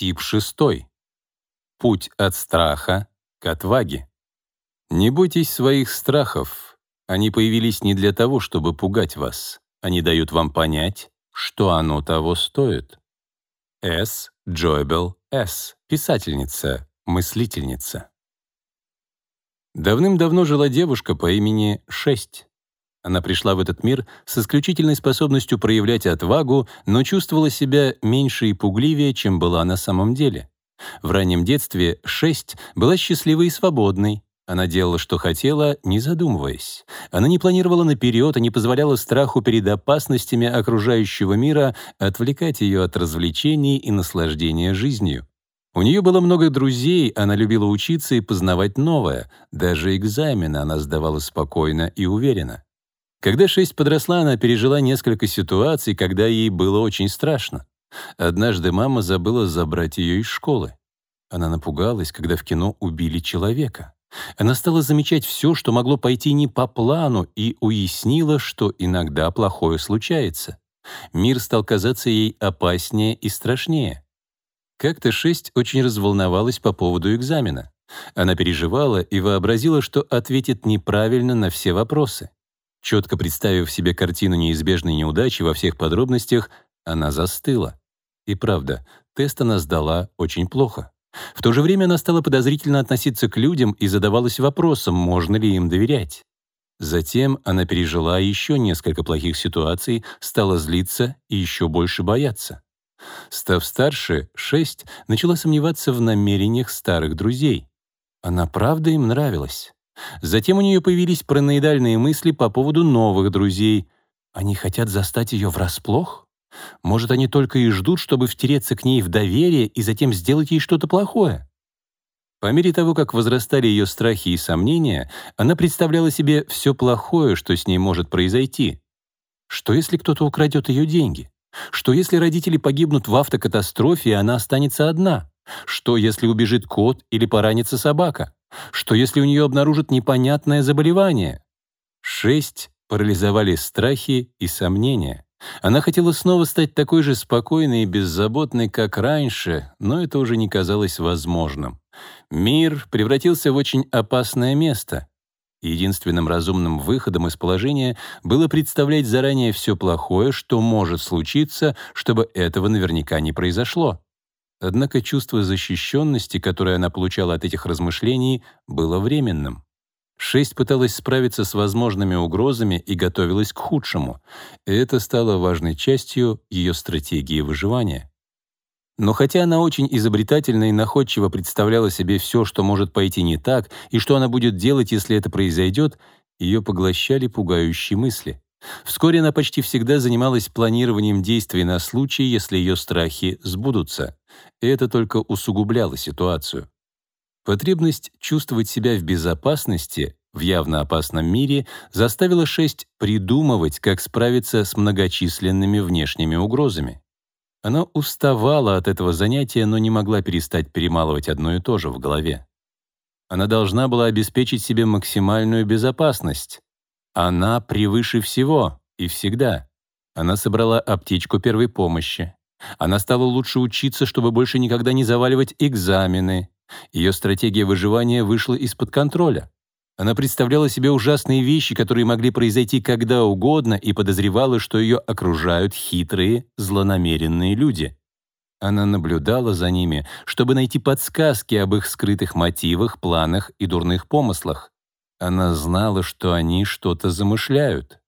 Тип шестой. Путь от страха к отваге. Не бойтесь своих страхов. Они появились не для того, чтобы пугать вас. Они дают вам понять, что оно того стоит. С. Джойбел С. Писательница, мыслительница. Давным-давно жила девушка по имени Шесть. Она пришла в этот мир с исключительной способностью проявлять отвагу, но чувствовала себя меньше и пугливее, чем была на самом деле. В раннем детстве шесть была счастливой и свободной. Она делала, что хотела, не задумываясь. Она не планировала наперед и не позволяла страху перед опасностями окружающего мира отвлекать ее от развлечений и наслаждения жизнью. У нее было много друзей, она любила учиться и познавать новое. Даже экзамены она сдавала спокойно и уверенно. Когда шесть подросла, она пережила несколько ситуаций, когда ей было очень страшно. Однажды мама забыла забрать ее из школы. Она напугалась, когда в кино убили человека. Она стала замечать все, что могло пойти не по плану, и уяснила, что иногда плохое случается. Мир стал казаться ей опаснее и страшнее. Как-то шесть очень разволновалась по поводу экзамена. Она переживала и вообразила, что ответит неправильно на все вопросы. Четко представив себе картину неизбежной неудачи во всех подробностях, она застыла. И правда, тест она сдала очень плохо. В то же время она стала подозрительно относиться к людям и задавалась вопросом, можно ли им доверять. Затем она пережила еще несколько плохих ситуаций, стала злиться и еще больше бояться. Став старше, шесть начала сомневаться в намерениях старых друзей. Она правда им нравилась. Затем у нее появились параноидальные мысли по поводу новых друзей. Они хотят застать ее врасплох? Может, они только и ждут, чтобы втереться к ней в доверие и затем сделать ей что-то плохое? По мере того, как возрастали ее страхи и сомнения, она представляла себе все плохое, что с ней может произойти. Что если кто-то украдет ее деньги? Что если родители погибнут в автокатастрофе, и она останется одна? Что если убежит кот или поранится собака? Что если у нее обнаружат непонятное заболевание? Шесть парализовали страхи и сомнения. Она хотела снова стать такой же спокойной и беззаботной, как раньше, но это уже не казалось возможным. Мир превратился в очень опасное место. Единственным разумным выходом из положения было представлять заранее все плохое, что может случиться, чтобы этого наверняка не произошло. Однако чувство защищенности, которое она получала от этих размышлений, было временным. Шесть пыталась справиться с возможными угрозами и готовилась к худшему, и это стало важной частью ее стратегии выживания. Но хотя она очень изобретательно и находчиво представляла себе все, что может пойти не так, и что она будет делать, если это произойдет, ее поглощали пугающие мысли. Вскоре она почти всегда занималась планированием действий на случай, если ее страхи сбудутся. И это только усугубляло ситуацию. Потребность чувствовать себя в безопасности в явно опасном мире заставила шесть придумывать, как справиться с многочисленными внешними угрозами. Она уставала от этого занятия, но не могла перестать перемалывать одно и то же в голове. Она должна была обеспечить себе максимальную безопасность, она превыше всего и всегда. Она собрала аптечку первой помощи. Она стала лучше учиться, чтобы больше никогда не заваливать экзамены. Ее стратегия выживания вышла из-под контроля. Она представляла себе ужасные вещи, которые могли произойти когда угодно, и подозревала, что ее окружают хитрые, злонамеренные люди. Она наблюдала за ними, чтобы найти подсказки об их скрытых мотивах, планах и дурных помыслах. Она знала, что они что-то замышляют.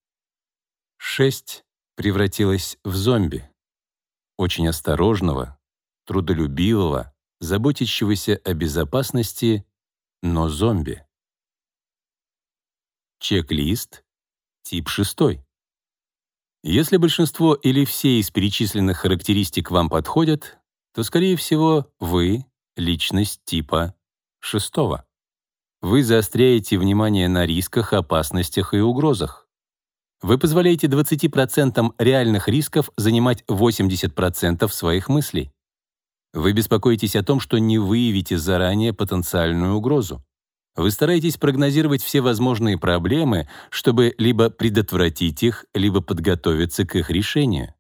Шесть превратилась в зомби. Очень осторожного, трудолюбивого, заботящегося о безопасности, но зомби. Чек-лист, тип шестой. Если большинство или все из перечисленных характеристик вам подходят, то, скорее всего, вы — личность типа шестого. Вы заостряете внимание на рисках, опасностях и угрозах. Вы позволяете 20% реальных рисков занимать 80% своих мыслей. Вы беспокоитесь о том, что не выявите заранее потенциальную угрозу. Вы стараетесь прогнозировать все возможные проблемы, чтобы либо предотвратить их, либо подготовиться к их решению.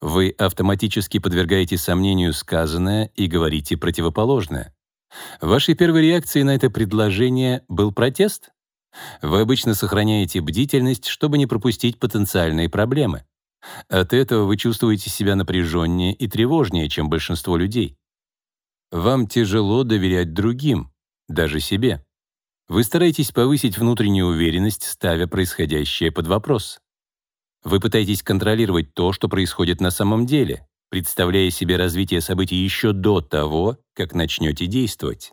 Вы автоматически подвергаете сомнению сказанное и говорите противоположное. Вашей первой реакцией на это предложение был протест? Вы обычно сохраняете бдительность, чтобы не пропустить потенциальные проблемы. От этого вы чувствуете себя напряженнее и тревожнее, чем большинство людей. Вам тяжело доверять другим, даже себе. Вы стараетесь повысить внутреннюю уверенность, ставя происходящее под вопрос. Вы пытаетесь контролировать то, что происходит на самом деле, представляя себе развитие событий еще до того, как начнете действовать.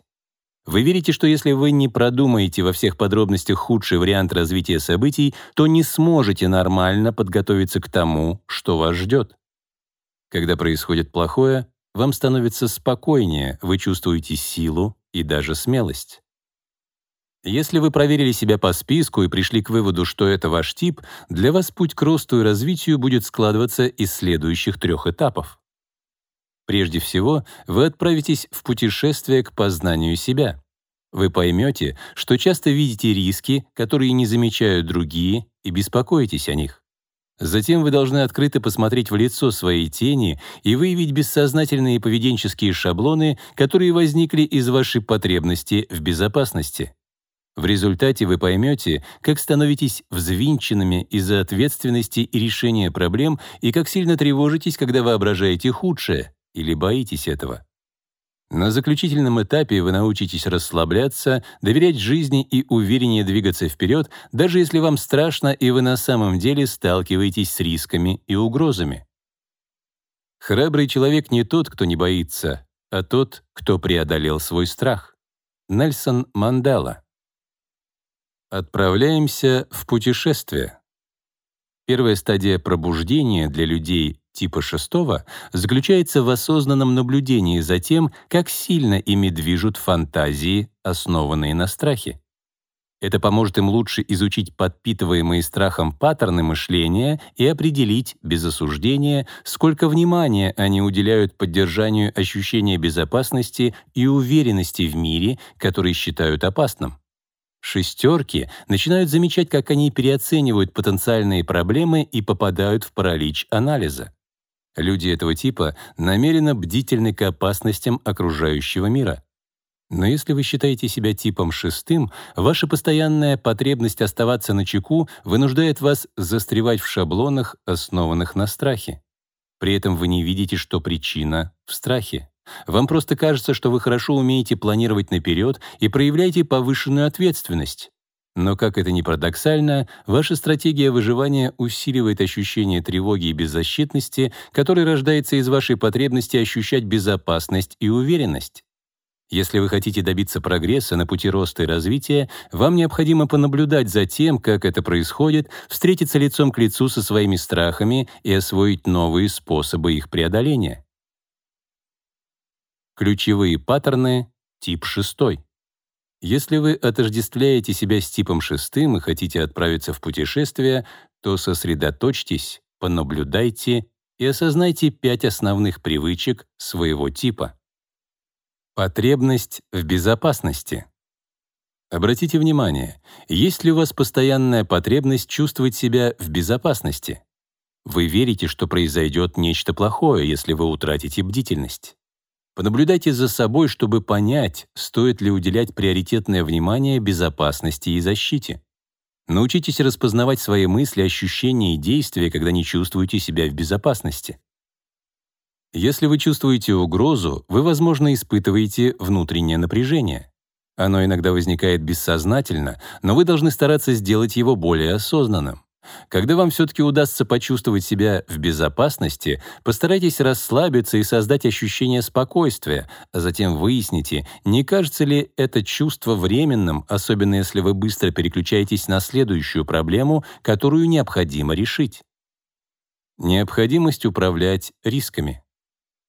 Вы верите, что если вы не продумаете во всех подробностях худший вариант развития событий, то не сможете нормально подготовиться к тому, что вас ждет. Когда происходит плохое, вам становится спокойнее, вы чувствуете силу и даже смелость. Если вы проверили себя по списку и пришли к выводу, что это ваш тип, для вас путь к росту и развитию будет складываться из следующих трех этапов. Прежде всего, вы отправитесь в путешествие к познанию себя. Вы поймете, что часто видите риски, которые не замечают другие, и беспокоитесь о них. Затем вы должны открыто посмотреть в лицо своей тени и выявить бессознательные поведенческие шаблоны, которые возникли из вашей потребности в безопасности. В результате вы поймете, как становитесь взвинченными из-за ответственности и решения проблем и как сильно тревожитесь, когда воображаете худшее или боитесь этого. На заключительном этапе вы научитесь расслабляться, доверять жизни и увереннее двигаться вперед, даже если вам страшно и вы на самом деле сталкиваетесь с рисками и угрозами. Храбрый человек не тот, кто не боится, а тот, кто преодолел свой страх. Нельсон Мандела. Отправляемся в путешествие. Первая стадия пробуждения для людей типа шестого заключается в осознанном наблюдении за тем, как сильно ими движут фантазии, основанные на страхе. Это поможет им лучше изучить подпитываемые страхом паттерны мышления и определить, без осуждения, сколько внимания они уделяют поддержанию ощущения безопасности и уверенности в мире, который считают опасным. Шестерки начинают замечать, как они переоценивают потенциальные проблемы и попадают в паралич анализа. Люди этого типа намеренно бдительны к опасностям окружающего мира. Но если вы считаете себя типом шестым, ваша постоянная потребность оставаться на чеку вынуждает вас застревать в шаблонах, основанных на страхе. При этом вы не видите, что причина в страхе. Вам просто кажется, что вы хорошо умеете планировать наперед и проявляете повышенную ответственность. Но, как это ни парадоксально, ваша стратегия выживания усиливает ощущение тревоги и беззащитности, которое рождается из вашей потребности ощущать безопасность и уверенность. Если вы хотите добиться прогресса на пути роста и развития, вам необходимо понаблюдать за тем, как это происходит, встретиться лицом к лицу со своими страхами и освоить новые способы их преодоления. Ключевые паттерны, тип 6. Если вы отождествляете себя с типом шестым и хотите отправиться в путешествие, то сосредоточьтесь, понаблюдайте и осознайте пять основных привычек своего типа. Потребность в безопасности. Обратите внимание, есть ли у вас постоянная потребность чувствовать себя в безопасности? Вы верите, что произойдет нечто плохое, если вы утратите бдительность. Понаблюдайте за собой, чтобы понять, стоит ли уделять приоритетное внимание безопасности и защите. Научитесь распознавать свои мысли, ощущения и действия, когда не чувствуете себя в безопасности. Если вы чувствуете угрозу, вы, возможно, испытываете внутреннее напряжение. Оно иногда возникает бессознательно, но вы должны стараться сделать его более осознанным. Когда вам все-таки удастся почувствовать себя в безопасности, постарайтесь расслабиться и создать ощущение спокойствия, а затем выясните, не кажется ли это чувство временным, особенно если вы быстро переключаетесь на следующую проблему, которую необходимо решить. Необходимость управлять рисками.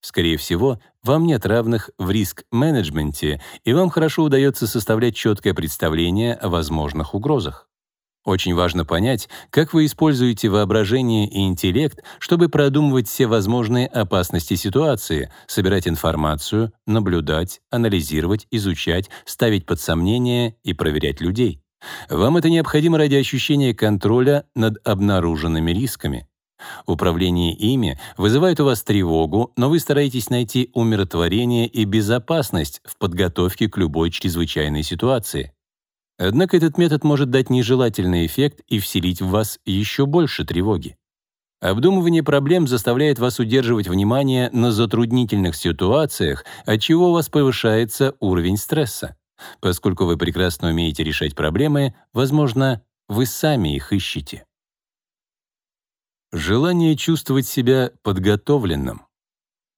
Скорее всего, вам нет равных в риск-менеджменте, и вам хорошо удается составлять четкое представление о возможных угрозах. Очень важно понять, как вы используете воображение и интеллект, чтобы продумывать все возможные опасности ситуации, собирать информацию, наблюдать, анализировать, изучать, ставить под сомнение и проверять людей. Вам это необходимо ради ощущения контроля над обнаруженными рисками. Управление ими вызывает у вас тревогу, но вы стараетесь найти умиротворение и безопасность в подготовке к любой чрезвычайной ситуации. Однако этот метод может дать нежелательный эффект и вселить в вас еще больше тревоги. Обдумывание проблем заставляет вас удерживать внимание на затруднительных ситуациях, отчего у вас повышается уровень стресса. Поскольку вы прекрасно умеете решать проблемы, возможно, вы сами их ищете. Желание чувствовать себя подготовленным.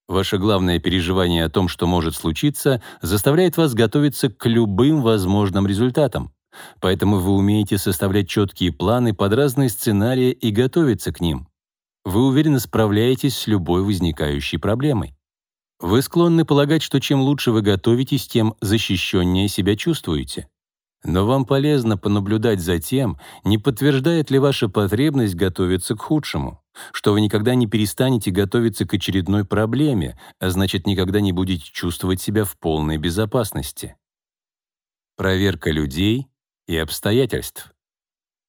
Ваше главное переживание о том, что может случиться, заставляет вас готовиться к любым возможным результатам. Поэтому вы умеете составлять четкие планы под разные сценарии и готовиться к ним. Вы уверенно справляетесь с любой возникающей проблемой. Вы склонны полагать, что чем лучше вы готовитесь, тем защищеннее себя чувствуете. Но вам полезно понаблюдать за тем, не подтверждает ли ваша потребность готовиться к худшему, что вы никогда не перестанете готовиться к очередной проблеме, а значит, никогда не будете чувствовать себя в полной безопасности. Проверка людей и обстоятельств.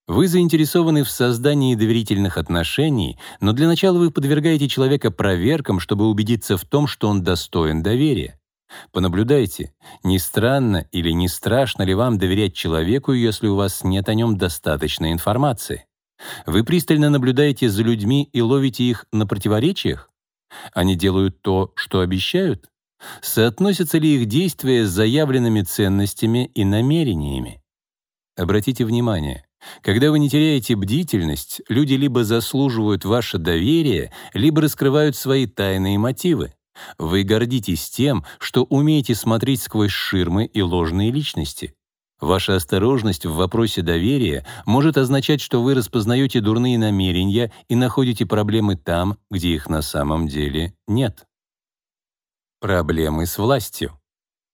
Вы заинтересованы в создании доверительных отношений, но для начала вы подвергаете человека проверкам, чтобы убедиться в том, что он достоин доверия. Понаблюдайте, не странно или не страшно ли вам доверять человеку, если у вас нет о нем достаточной информации? Вы пристально наблюдаете за людьми и ловите их на противоречиях? Они делают то, что обещают? Соотносятся ли их действия с заявленными ценностями и намерениями? Обратите внимание, когда вы не теряете бдительность, люди либо заслуживают ваше доверие, либо раскрывают свои тайные мотивы. Вы гордитесь тем, что умеете смотреть сквозь ширмы и ложные личности. Ваша осторожность в вопросе доверия может означать, что вы распознаете дурные намерения и находите проблемы там, где их на самом деле нет. Проблемы с властью.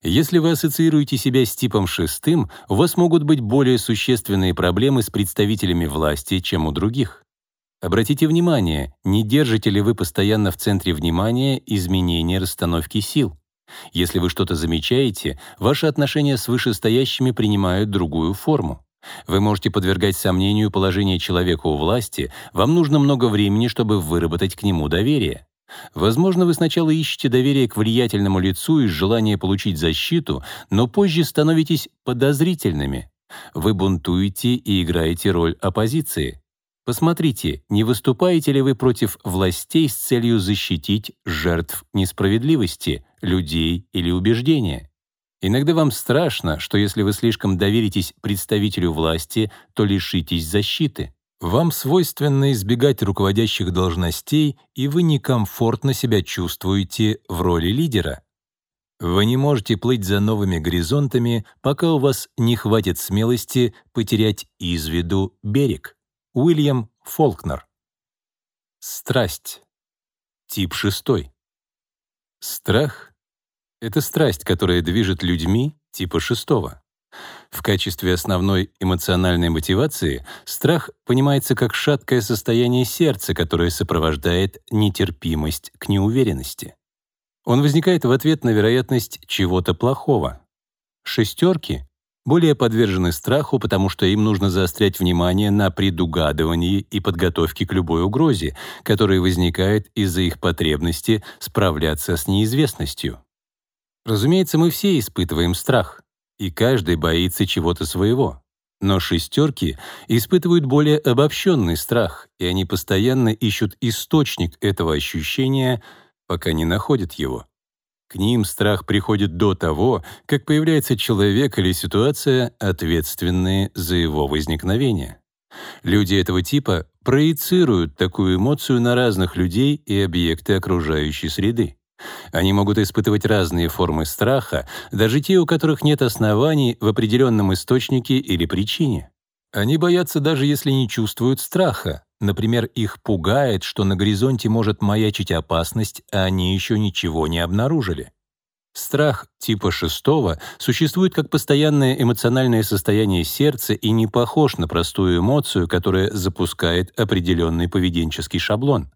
Если вы ассоциируете себя с типом шестым, у вас могут быть более существенные проблемы с представителями власти, чем у других. Обратите внимание, не держите ли вы постоянно в центре внимания изменения расстановки сил. Если вы что-то замечаете, ваши отношения с вышестоящими принимают другую форму. Вы можете подвергать сомнению положение человека у власти, вам нужно много времени, чтобы выработать к нему доверие. Возможно, вы сначала ищете доверие к влиятельному лицу из желания получить защиту, но позже становитесь подозрительными. Вы бунтуете и играете роль оппозиции. Посмотрите, не выступаете ли вы против властей с целью защитить жертв несправедливости, людей или убеждения? Иногда вам страшно, что если вы слишком доверитесь представителю власти, то лишитесь защиты. Вам свойственно избегать руководящих должностей, и вы некомфортно себя чувствуете в роли лидера. Вы не можете плыть за новыми горизонтами, пока у вас не хватит смелости потерять из виду берег. Уильям Фолкнер. Страсть. Тип шестой. Страх — это страсть, которая движет людьми типа шестого. В качестве основной эмоциональной мотивации страх понимается как шаткое состояние сердца, которое сопровождает нетерпимость к неуверенности. Он возникает в ответ на вероятность чего-то плохого. Шестерки более подвержены страху, потому что им нужно заострять внимание на предугадывании и подготовке к любой угрозе, которая возникает из-за их потребности справляться с неизвестностью. Разумеется, мы все испытываем страх, и каждый боится чего-то своего. Но шестерки испытывают более обобщенный страх, и они постоянно ищут источник этого ощущения, пока не находят его. К ним страх приходит до того, как появляется человек или ситуация, ответственные за его возникновение. Люди этого типа проецируют такую эмоцию на разных людей и объекты окружающей среды. Они могут испытывать разные формы страха, даже те, у которых нет оснований в определенном источнике или причине. Они боятся даже если не чувствуют страха, Например, их пугает, что на горизонте может маячить опасность, а они еще ничего не обнаружили. Страх типа шестого существует как постоянное эмоциональное состояние сердца и не похож на простую эмоцию, которая запускает определенный поведенческий шаблон.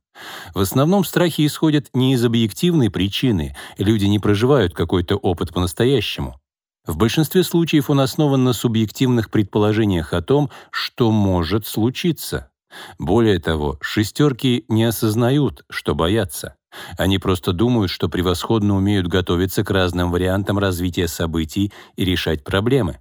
В основном страхи исходят не из объективной причины, люди не проживают какой-то опыт по-настоящему. В большинстве случаев он основан на субъективных предположениях о том, что может случиться. Более того, шестерки не осознают, что боятся. Они просто думают, что превосходно умеют готовиться к разным вариантам развития событий и решать проблемы.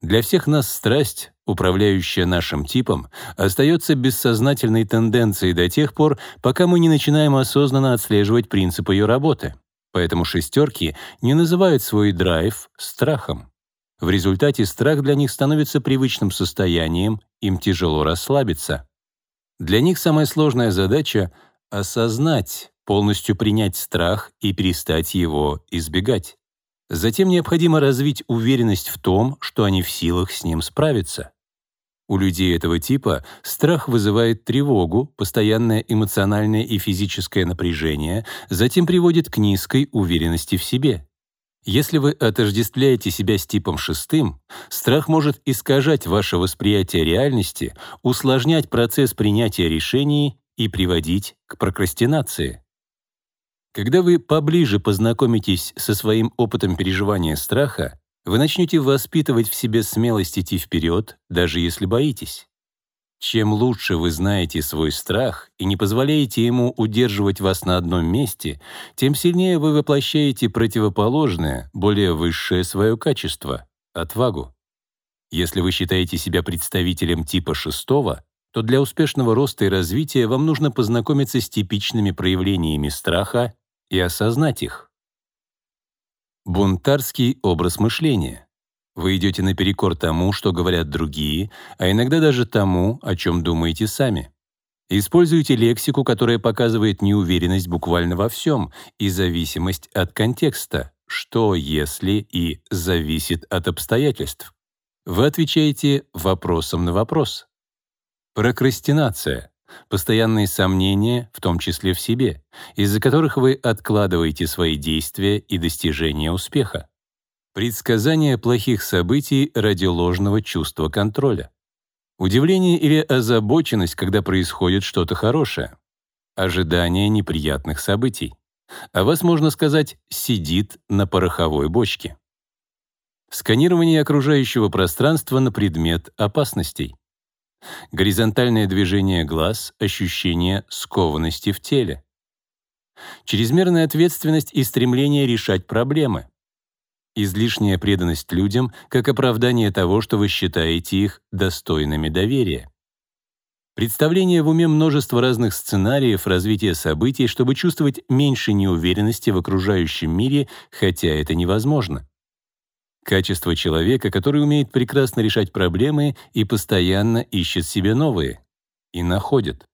Для всех нас страсть, управляющая нашим типом, остается бессознательной тенденцией до тех пор, пока мы не начинаем осознанно отслеживать принцип ее работы. Поэтому шестерки не называют свой драйв страхом. В результате страх для них становится привычным состоянием, им тяжело расслабиться. Для них самая сложная задача — осознать, полностью принять страх и перестать его избегать. Затем необходимо развить уверенность в том, что они в силах с ним справиться. У людей этого типа страх вызывает тревогу, постоянное эмоциональное и физическое напряжение, затем приводит к низкой уверенности в себе. Если вы отождествляете себя с типом шестым, страх может искажать ваше восприятие реальности, усложнять процесс принятия решений и приводить к прокрастинации. Когда вы поближе познакомитесь со своим опытом переживания страха, вы начнете воспитывать в себе смелость идти вперед, даже если боитесь. Чем лучше вы знаете свой страх и не позволяете ему удерживать вас на одном месте, тем сильнее вы воплощаете противоположное, более высшее свое качество — отвагу. Если вы считаете себя представителем типа шестого, то для успешного роста и развития вам нужно познакомиться с типичными проявлениями страха и осознать их. Бунтарский образ мышления. Вы идете наперекор тому, что говорят другие, а иногда даже тому, о чем думаете сами. Используйте лексику, которая показывает неуверенность буквально во всем и зависимость от контекста, что если и зависит от обстоятельств. Вы отвечаете вопросом на вопрос. Прокрастинация — постоянные сомнения, в том числе в себе, из-за которых вы откладываете свои действия и достижения успеха. Предсказание плохих событий ради ложного чувства контроля. Удивление или озабоченность, когда происходит что-то хорошее. Ожидание неприятных событий. А вас, можно сказать, сидит на пороховой бочке. Сканирование окружающего пространства на предмет опасностей. Горизонтальное движение глаз, ощущение скованности в теле. Чрезмерная ответственность и стремление решать проблемы. Излишняя преданность людям как оправдание того, что вы считаете их достойными доверия. Представление в уме множества разных сценариев развития событий, чтобы чувствовать меньше неуверенности в окружающем мире, хотя это невозможно. Качество человека, который умеет прекрасно решать проблемы и постоянно ищет себе новые. И находит.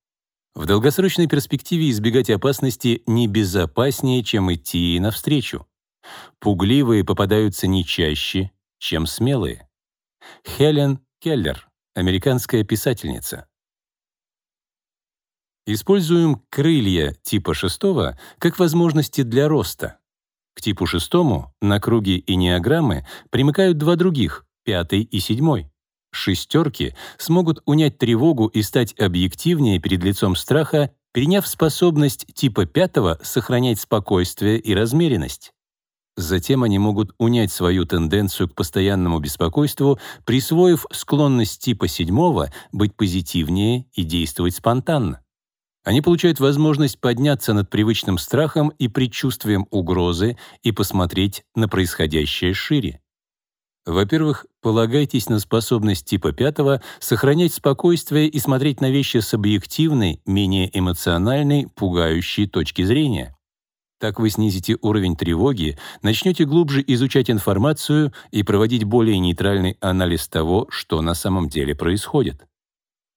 В долгосрочной перспективе избегать опасности небезопаснее, чем идти ей навстречу. Пугливые попадаются не чаще, чем смелые. Хелен Келлер, американская писательница. Используем крылья типа шестого как возможности для роста. К типу шестому на круге и неограммы примыкают два других, пятый и седьмой. Шестерки смогут унять тревогу и стать объективнее перед лицом страха, переняв способность типа пятого сохранять спокойствие и размеренность. Затем они могут унять свою тенденцию к постоянному беспокойству, присвоив склонность типа седьмого быть позитивнее и действовать спонтанно. Они получают возможность подняться над привычным страхом и предчувствием угрозы и посмотреть на происходящее шире. Во-первых, полагайтесь на способность типа пятого сохранять спокойствие и смотреть на вещи с объективной, менее эмоциональной, пугающей точки зрения. Так вы снизите уровень тревоги, начнете глубже изучать информацию и проводить более нейтральный анализ того, что на самом деле происходит.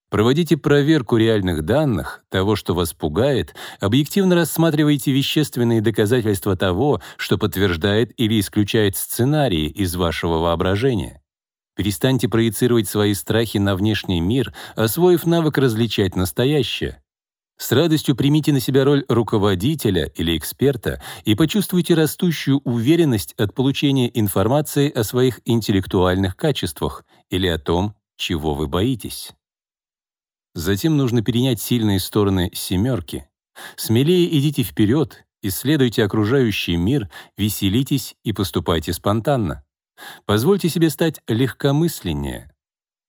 Проводите проверку реальных данных, того, что вас пугает, объективно рассматривайте вещественные доказательства того, что подтверждает или исключает сценарии из вашего воображения. Перестаньте проецировать свои страхи на внешний мир, освоив навык различать настоящее. С радостью примите на себя роль руководителя или эксперта и почувствуйте растущую уверенность от получения информации о своих интеллектуальных качествах или о том, чего вы боитесь. Затем нужно перенять сильные стороны «семерки». Смелее идите вперед, исследуйте окружающий мир, веселитесь и поступайте спонтанно. Позвольте себе стать легкомысленнее.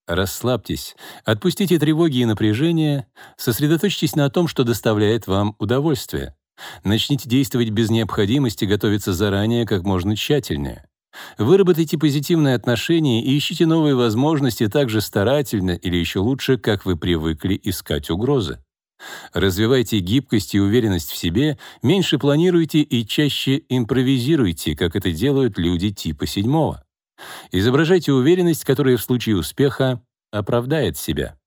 Расслабьтесь, отпустите тревоги и напряжение, сосредоточьтесь на том, что доставляет вам удовольствие. Начните действовать без необходимости готовиться заранее как можно тщательнее. Выработайте позитивные отношения и ищите новые возможности так же старательно или еще лучше, как вы привыкли искать угрозы. Развивайте гибкость и уверенность в себе, меньше планируйте и чаще импровизируйте, как это делают люди типа седьмого. Изображайте уверенность, которая в случае успеха оправдает себя.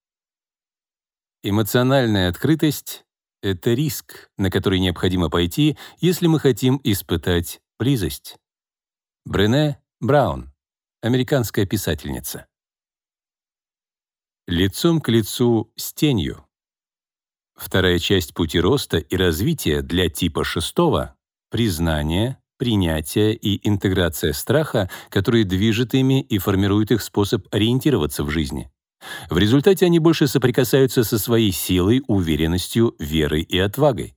Эмоциональная открытость — это риск, на который необходимо пойти, если мы хотим испытать близость. Брене Браун, американская писательница. Лицом к лицу с тенью. Вторая часть пути роста и развития для типа шестого — признание, принятие и интеграция страха, которые движет ими и формируют их способ ориентироваться в жизни. В результате они больше соприкасаются со своей силой, уверенностью, верой и отвагой.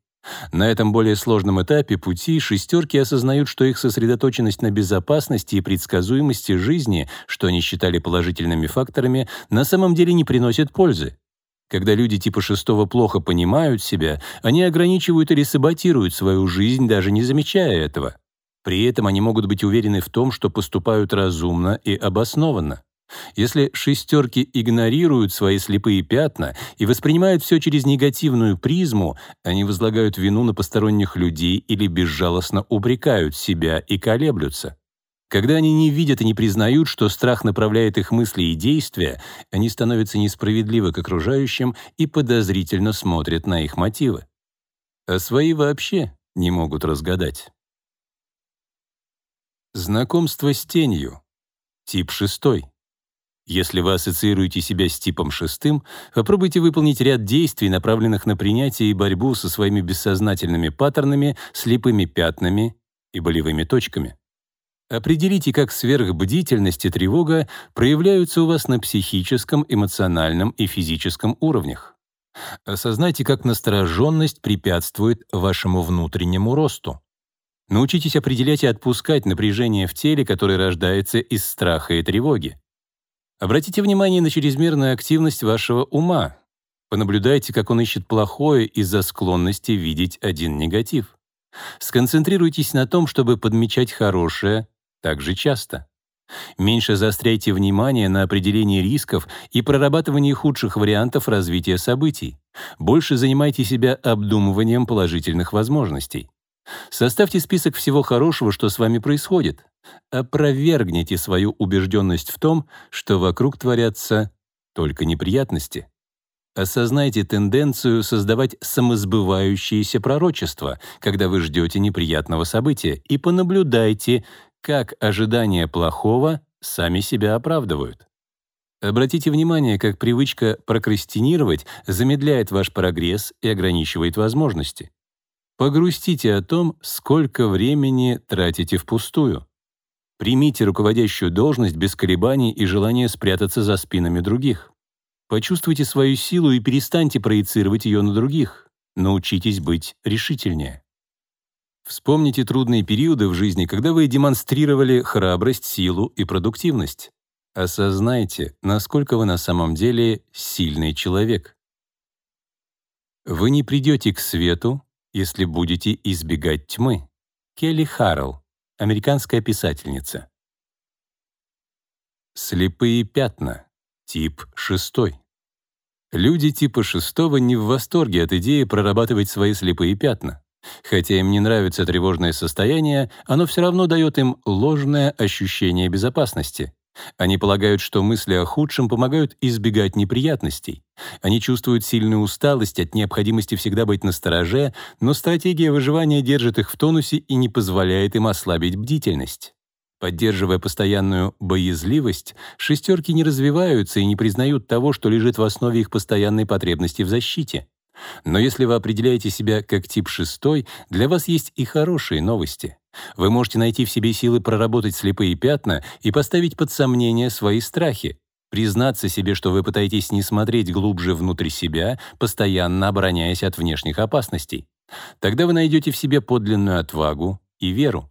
На этом более сложном этапе пути шестерки осознают, что их сосредоточенность на безопасности и предсказуемости жизни, что они считали положительными факторами, на самом деле не приносит пользы. Когда люди типа шестого плохо понимают себя, они ограничивают или саботируют свою жизнь, даже не замечая этого. При этом они могут быть уверены в том, что поступают разумно и обоснованно. Если шестерки игнорируют свои слепые пятна и воспринимают все через негативную призму, они возлагают вину на посторонних людей или безжалостно упрекают себя и колеблются. Когда они не видят и не признают, что страх направляет их мысли и действия, они становятся несправедливы к окружающим и подозрительно смотрят на их мотивы. А свои вообще не могут разгадать. Знакомство с тенью. Тип шестой. Если вы ассоциируете себя с типом шестым, попробуйте выполнить ряд действий, направленных на принятие и борьбу со своими бессознательными паттернами, слепыми пятнами и болевыми точками. Определите, как сверхбдительность и тревога проявляются у вас на психическом, эмоциональном и физическом уровнях. Осознайте, как настороженность препятствует вашему внутреннему росту. Научитесь определять и отпускать напряжение в теле, которое рождается из страха и тревоги. Обратите внимание на чрезмерную активность вашего ума. Понаблюдайте, как он ищет плохое из-за склонности видеть один негатив. Сконцентрируйтесь на том, чтобы подмечать хорошее так же часто. Меньше заостряйте внимание на определении рисков и прорабатывании худших вариантов развития событий. Больше занимайте себя обдумыванием положительных возможностей. Составьте список всего хорошего, что с вами происходит. Опровергните свою убежденность в том, что вокруг творятся только неприятности. Осознайте тенденцию создавать самосбывающиеся пророчества, когда вы ждете неприятного события, и понаблюдайте, как ожидания плохого сами себя оправдывают. Обратите внимание, как привычка прокрастинировать замедляет ваш прогресс и ограничивает возможности. Погрустите о том, сколько времени тратите впустую. Примите руководящую должность без колебаний и желания спрятаться за спинами других. Почувствуйте свою силу и перестаньте проецировать ее на других. Научитесь быть решительнее. Вспомните трудные периоды в жизни, когда вы демонстрировали храбрость, силу и продуктивность. Осознайте, насколько вы на самом деле сильный человек. Вы не придете к свету, если будете избегать тьмы. Келли Харрелл, американская писательница. Слепые пятна. Тип шестой. Люди типа шестого не в восторге от идеи прорабатывать свои слепые пятна. Хотя им не нравится тревожное состояние, оно все равно дает им ложное ощущение безопасности. Они полагают, что мысли о худшем помогают избегать неприятностей. Они чувствуют сильную усталость от необходимости всегда быть настороже, но стратегия выживания держит их в тонусе и не позволяет им ослабить бдительность. Поддерживая постоянную боязливость, шестерки не развиваются и не признают того, что лежит в основе их постоянной потребности в защите. Но если вы определяете себя как тип шестой, для вас есть и хорошие новости. Вы можете найти в себе силы проработать слепые пятна и поставить под сомнение свои страхи, признаться себе, что вы пытаетесь не смотреть глубже внутрь себя, постоянно обороняясь от внешних опасностей. Тогда вы найдете в себе подлинную отвагу и веру.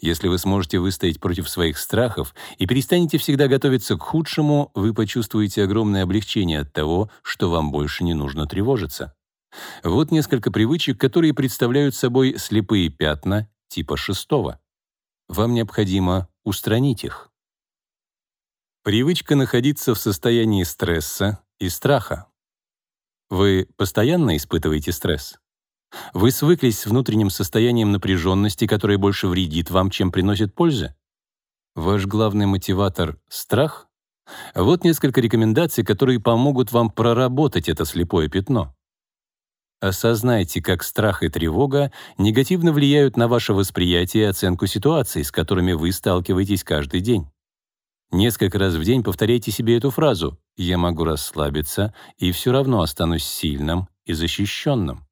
Если вы сможете выстоять против своих страхов и перестанете всегда готовиться к худшему, вы почувствуете огромное облегчение от того, что вам больше не нужно тревожиться. Вот несколько привычек, которые представляют собой слепые пятна типа шестого. Вам необходимо устранить их. Привычка находиться в состоянии стресса и страха. Вы постоянно испытываете стресс? Вы свыклись с внутренним состоянием напряженности, которое больше вредит вам, чем приносит пользы? Ваш главный мотиватор — страх? Вот несколько рекомендаций, которые помогут вам проработать это слепое пятно. Осознайте, как страх и тревога негативно влияют на ваше восприятие и оценку ситуаций, с которыми вы сталкиваетесь каждый день. Несколько раз в день повторяйте себе эту фразу «Я могу расслабиться и все равно останусь сильным и защищенным».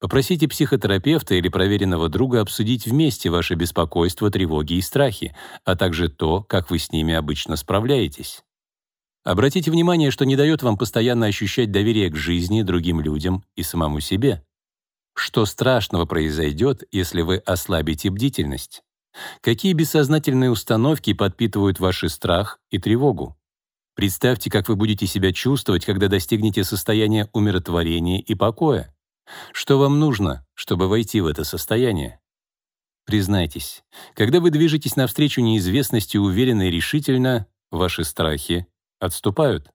Попросите психотерапевта или проверенного друга обсудить вместе ваши беспокойства, тревоги и страхи, а также то, как вы с ними обычно справляетесь. Обратите внимание, что не дает вам постоянно ощущать доверие к жизни, другим людям и самому себе. Что страшного произойдет, если вы ослабите бдительность? Какие бессознательные установки подпитывают ваш страх и тревогу? Представьте, как вы будете себя чувствовать, когда достигнете состояния умиротворения и покоя. Что вам нужно, чтобы войти в это состояние? Признайтесь, когда вы движетесь навстречу неизвестности уверенно и решительно, ваши страхи отступают.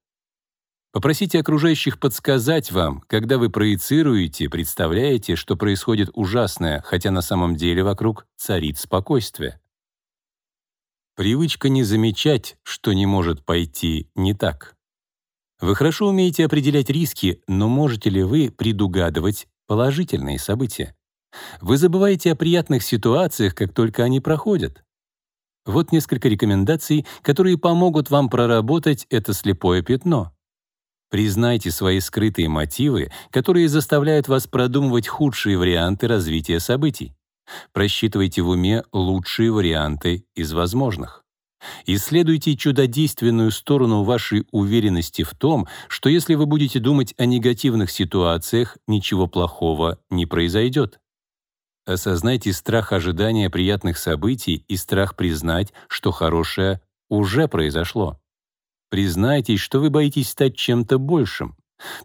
Попросите окружающих подсказать вам, когда вы проецируете, представляете, что происходит ужасное, хотя на самом деле вокруг царит спокойствие. Привычка не замечать, что не может пойти не так. Вы хорошо умеете определять риски, но можете ли вы предугадывать положительные события? Вы забываете о приятных ситуациях, как только они проходят. Вот несколько рекомендаций, которые помогут вам проработать это слепое пятно. Признайте свои скрытые мотивы, которые заставляют вас продумывать худшие варианты развития событий. Просчитывайте в уме лучшие варианты из возможных. Исследуйте чудодейственную сторону вашей уверенности в том, что если вы будете думать о негативных ситуациях, ничего плохого не произойдет. Осознайте страх ожидания приятных событий и страх признать, что хорошее уже произошло. Признайтесь, что вы боитесь стать чем-то большим.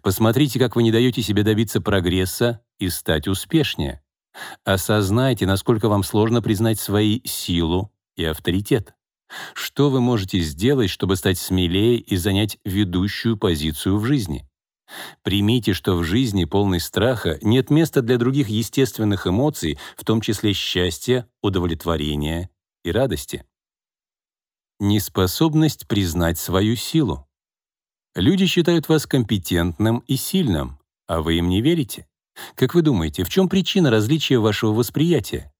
Посмотрите, как вы не даете себе добиться прогресса и стать успешнее. Осознайте, насколько вам сложно признать свои силу и авторитет. Что вы можете сделать, чтобы стать смелее и занять ведущую позицию в жизни? Примите, что в жизни, полной страха, нет места для других естественных эмоций, в том числе счастья, удовлетворения и радости. Неспособность признать свою силу. Люди считают вас компетентным и сильным, а вы им не верите. Как вы думаете, в чем причина различия вашего восприятия?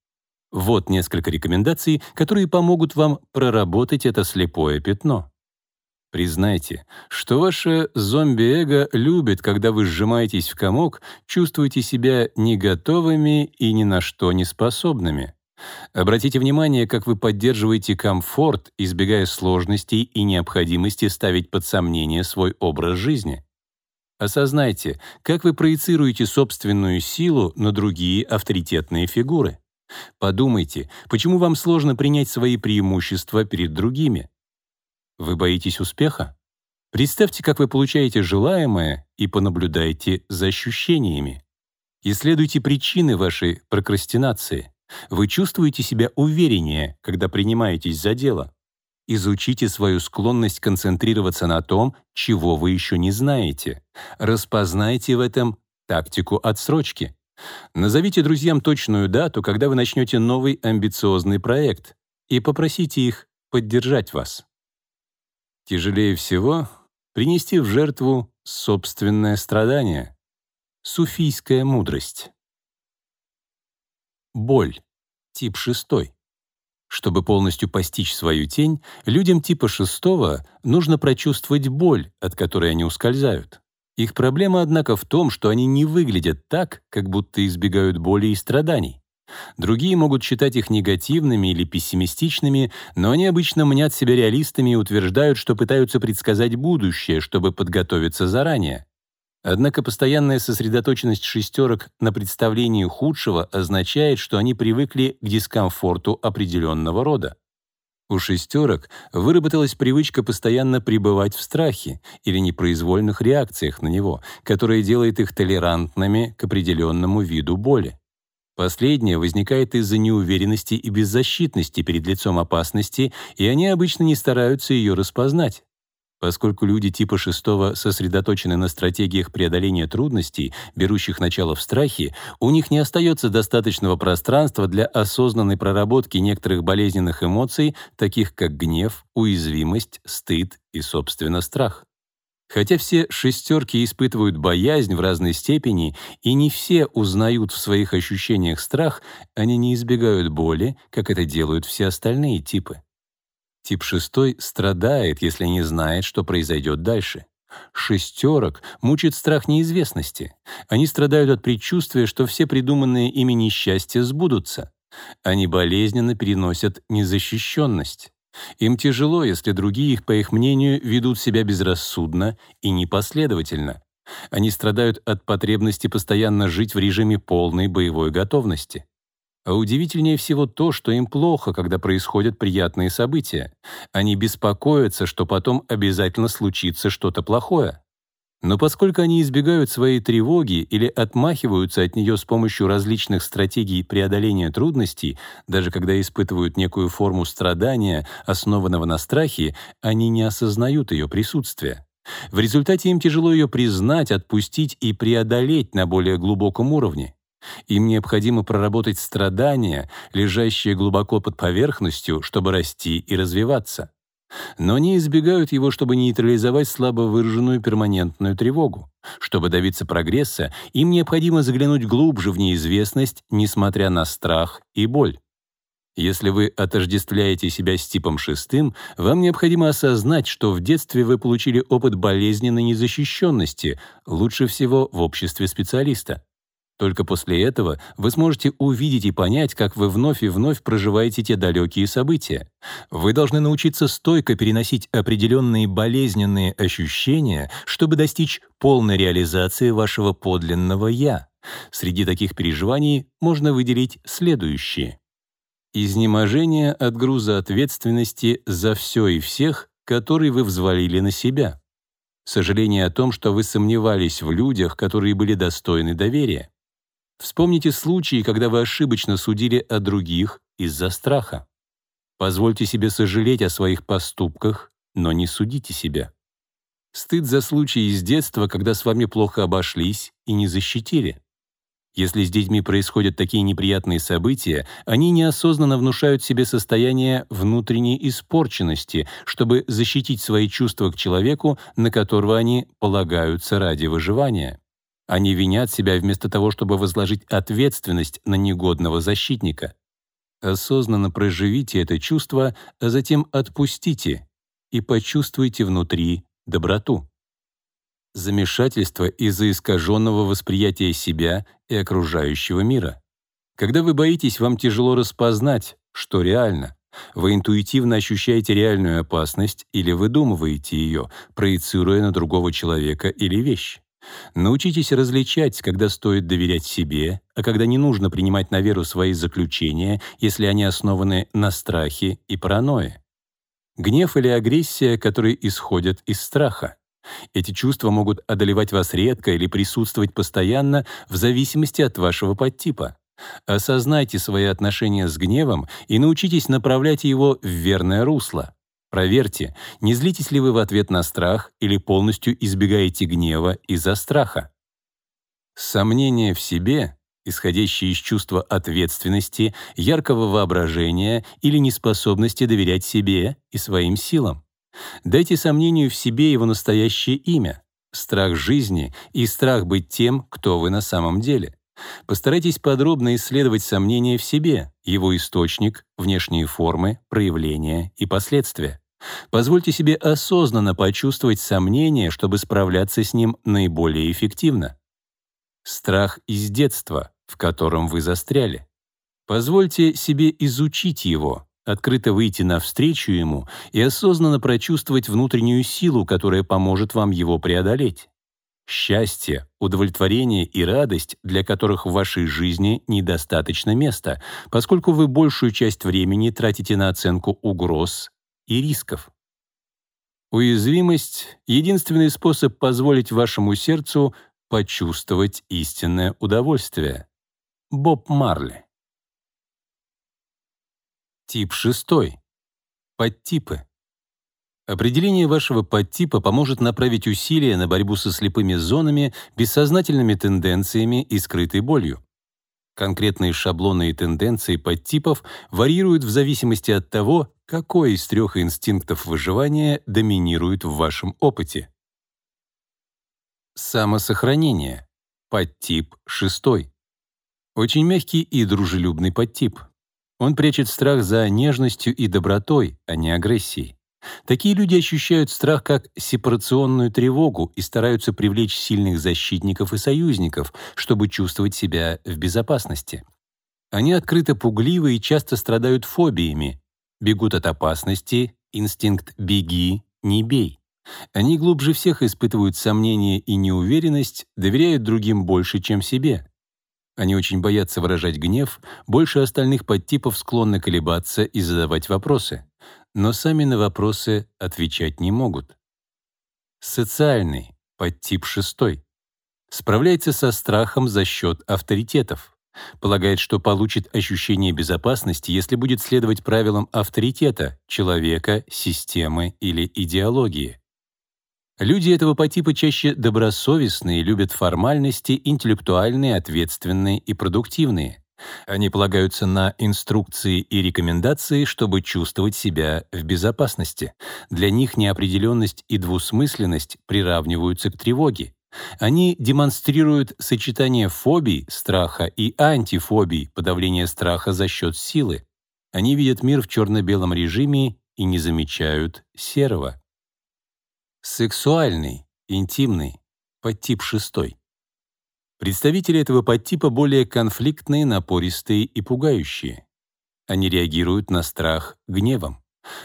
Вот несколько рекомендаций, которые помогут вам проработать это слепое пятно. Признайте, что ваше зомби-эго любит, когда вы сжимаетесь в комок, чувствуете себя не готовыми и ни на что не способными. Обратите внимание, как вы поддерживаете комфорт, избегая сложностей и необходимости ставить под сомнение свой образ жизни. Осознайте, как вы проецируете собственную силу на другие авторитетные фигуры. Подумайте, почему вам сложно принять свои преимущества перед другими? Вы боитесь успеха? Представьте, как вы получаете желаемое и понаблюдайте за ощущениями. Исследуйте причины вашей прокрастинации. Вы чувствуете себя увереннее, когда принимаетесь за дело. Изучите свою склонность концентрироваться на том, чего вы еще не знаете. Распознайте в этом тактику отсрочки. Назовите друзьям точную дату, когда вы начнете новый амбициозный проект, и попросите их поддержать вас. Тяжелее всего принести в жертву собственное страдание. Суфийская мудрость. Боль. Тип шестой. Чтобы полностью постичь свою тень, людям типа шестого нужно прочувствовать боль, от которой они ускользают. Их проблема, однако, в том, что они не выглядят так, как будто избегают боли и страданий. Другие могут считать их негативными или пессимистичными, но они обычно мнят себя реалистами и утверждают, что пытаются предсказать будущее, чтобы подготовиться заранее. Однако постоянная сосредоточенность шестерок на представлении худшего означает, что они привыкли к дискомфорту определенного рода. У шестерок выработалась привычка постоянно пребывать в страхе или непроизвольных реакциях на него, которая делает их толерантными к определенному виду боли. Последнее возникает из-за неуверенности и беззащитности перед лицом опасности, и они обычно не стараются ее распознать. Поскольку люди типа шестого сосредоточены на стратегиях преодоления трудностей, берущих начало в страхе, у них не остается достаточного пространства для осознанной проработки некоторых болезненных эмоций, таких как гнев, уязвимость, стыд и, собственно, страх. Хотя все шестерки испытывают боязнь в разной степени, и не все узнают в своих ощущениях страх, они не избегают боли, как это делают все остальные типы. Тип шестой страдает, если не знает, что произойдет дальше. Шестерок мучит страх неизвестности. Они страдают от предчувствия, что все придуманные ими несчастья сбудутся. Они болезненно переносят незащищенность. Им тяжело, если другие, их, по их мнению, ведут себя безрассудно и непоследовательно. Они страдают от потребности постоянно жить в режиме полной боевой готовности. А удивительнее всего то, что им плохо, когда происходят приятные события. Они беспокоятся, что потом обязательно случится что-то плохое. Но поскольку они избегают своей тревоги или отмахиваются от нее с помощью различных стратегий преодоления трудностей, даже когда испытывают некую форму страдания, основанного на страхе, они не осознают ее присутствия. В результате им тяжело ее признать, отпустить и преодолеть на более глубоком уровне. Им необходимо проработать страдания, лежащие глубоко под поверхностью, чтобы расти и развиваться. Но они избегают его, чтобы нейтрализовать слабо выраженную перманентную тревогу. Чтобы добиться прогресса, им необходимо заглянуть глубже в неизвестность, несмотря на страх и боль. Если вы отождествляете себя с типом шестым, вам необходимо осознать, что в детстве вы получили опыт болезненной незащищенности, лучше всего в обществе специалиста. Только после этого вы сможете увидеть и понять, как вы вновь и вновь проживаете те далекие события. Вы должны научиться стойко переносить определенные болезненные ощущения, чтобы достичь полной реализации вашего подлинного «я». Среди таких переживаний можно выделить следующие. Изнеможение от груза ответственности за все и всех, который вы взвалили на себя. Сожаление о том, что вы сомневались в людях, которые были достойны доверия. Вспомните случаи, когда вы ошибочно судили о других из-за страха. Позвольте себе сожалеть о своих поступках, но не судите себя. Стыд за случаи из детства, когда с вами плохо обошлись и не защитили. Если с детьми происходят такие неприятные события, они неосознанно внушают себе состояние внутренней испорченности, чтобы защитить свои чувства к человеку, на которого они полагаются ради выживания. Они винят себя вместо того, чтобы возложить ответственность на негодного защитника. Осознанно проживите это чувство, а затем отпустите и почувствуйте внутри доброту. Замешательство из-за искаженного восприятия себя и окружающего мира. Когда вы боитесь, вам тяжело распознать, что реально. Вы интуитивно ощущаете реальную опасность или выдумываете ее, проецируя на другого человека или вещь. Научитесь различать, когда стоит доверять себе, а когда не нужно принимать на веру свои заключения, если они основаны на страхе и паранойе. Гнев или агрессия, которые исходят из страха. Эти чувства могут одолевать вас редко или присутствовать постоянно в зависимости от вашего подтипа. Осознайте свои отношения с гневом и научитесь направлять его в верное русло. Проверьте, не злитесь ли вы в ответ на страх или полностью избегаете гнева из-за страха. Сомнения в себе, исходящие из чувства ответственности, яркого воображения или неспособности доверять себе и своим силам. Дайте сомнению в себе его настоящее имя — страх жизни и страх быть тем, кто вы на самом деле. Постарайтесь подробно исследовать сомнения в себе, его источник, внешние формы, проявления и последствия. Позвольте себе осознанно почувствовать сомнение, чтобы справляться с ним наиболее эффективно. Страх из детства, в котором вы застряли. Позвольте себе изучить его, открыто выйти навстречу ему и осознанно прочувствовать внутреннюю силу, которая поможет вам его преодолеть. счастье, удовлетворение и радость, для которых в вашей жизни недостаточно места, поскольку вы большую часть времени тратите на оценку угроз и рисков. Уязвимость — единственный способ позволить вашему сердцу почувствовать истинное удовольствие. Боб Марли. Тип шестой. Подтипы. Определение вашего подтипа поможет направить усилия на борьбу со слепыми зонами, бессознательными тенденциями и скрытой болью. Конкретные шаблоны и тенденции подтипов варьируют в зависимости от того, какой из трех инстинктов выживания доминирует в вашем опыте. Самосохранение. Подтип шестой. Очень мягкий и дружелюбный подтип. Он прячет страх за нежностью и добротой, а не агрессией. Такие люди ощущают страх как сепарационную тревогу и стараются привлечь сильных защитников и союзников, чтобы чувствовать себя в безопасности. Они открыто пугливы и часто страдают фобиями, бегут от опасности, инстинкт «беги, не бей». Они глубже всех испытывают сомнения и неуверенность, доверяют другим больше, чем себе. Они очень боятся выражать гнев, больше остальных подтипов склонны колебаться и задавать вопросы но сами на вопросы отвечать не могут. Социальный, подтип шестой. Справляется со страхом за счет авторитетов. Полагает, что получит ощущение безопасности, если будет следовать правилам авторитета, человека, системы или идеологии. Люди этого подтипа чаще добросовестные, любят формальности, интеллектуальные, ответственные и продуктивные. Они полагаются на инструкции и рекомендации, чтобы чувствовать себя в безопасности. Для них неопределенность и двусмысленность приравниваются к тревоге. Они демонстрируют сочетание фобий, страха и антифобий, подавления страха за счет силы. Они видят мир в черно-белом режиме и не замечают серого. Сексуальный, интимный, подтип шестой. Представители этого подтипа более конфликтные, напористые и пугающие. Они реагируют на страх гневом.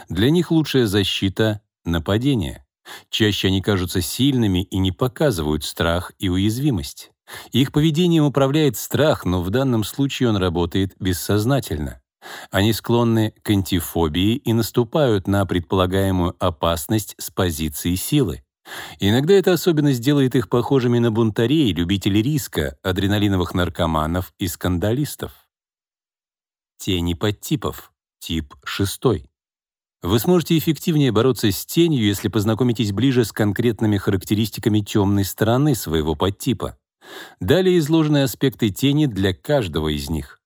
Для них лучшая защита — нападение. Чаще они кажутся сильными и не показывают страх и уязвимость. Их поведением управляет страх, но в данном случае он работает бессознательно. Они склонны к антифобии и наступают на предполагаемую опасность с позиции силы. Иногда эта особенность делает их похожими на бунтарей, любителей риска, адреналиновых наркоманов и скандалистов. Тени подтипов. Тип шестой. Вы сможете эффективнее бороться с тенью, если познакомитесь ближе с конкретными характеристиками темной стороны своего подтипа. Далее изложены аспекты тени для каждого из них.